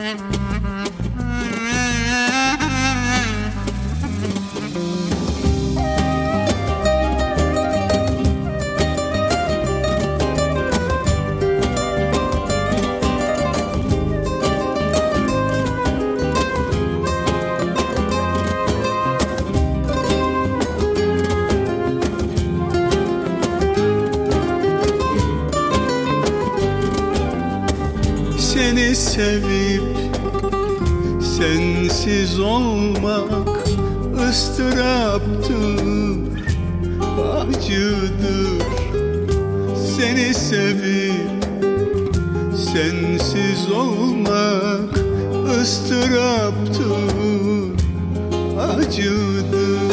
Mm-hmm. Seni sevip sensiz olmak ıstıraptır, acıdır. Seni sevip sensiz olmak ıstıraptır, acıdır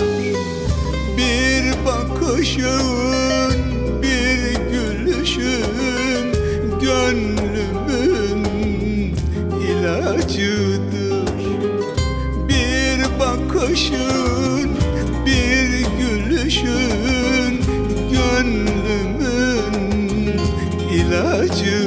ilacıdır Bir bakışın, bir gülüşün gönlümün ilacıdır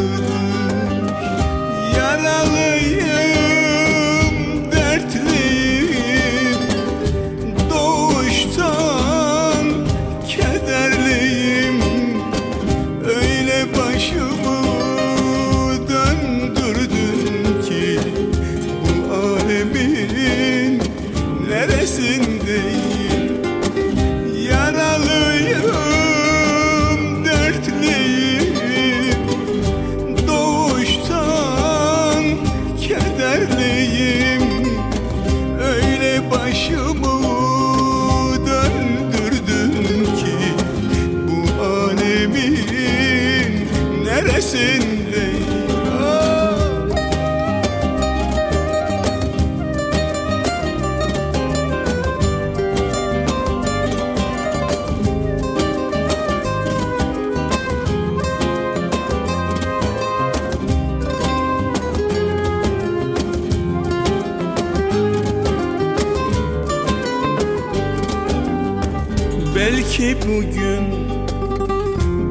Belki bugün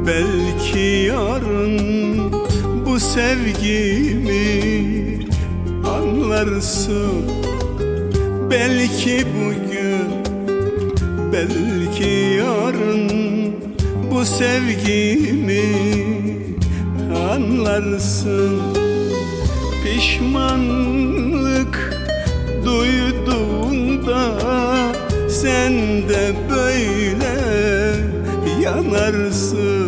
Belki yarın Bu sevgimi Anlarsın. Belki bugün Belki yarın Bu sevgimi Anlarsın. Pişmanlık duyduğunda sen de böyle yanarsın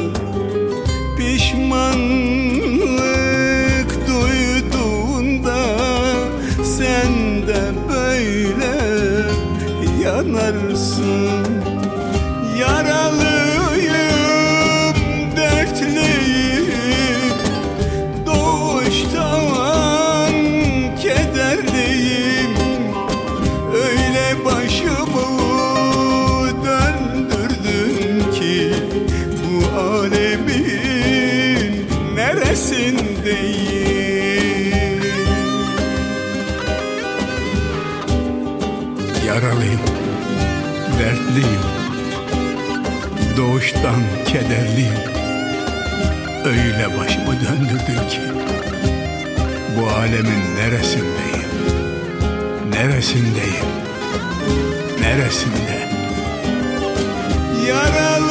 Pişmanlık duyduğunda sen de böyle yanarsın. Yaralıyım, Yaralıyım, dertliyim Doğuştan kederliyim. Öyle başımı döndürdün ki Bu alemin neresindeyim? Neresindeyim? Neresinde? Yaralı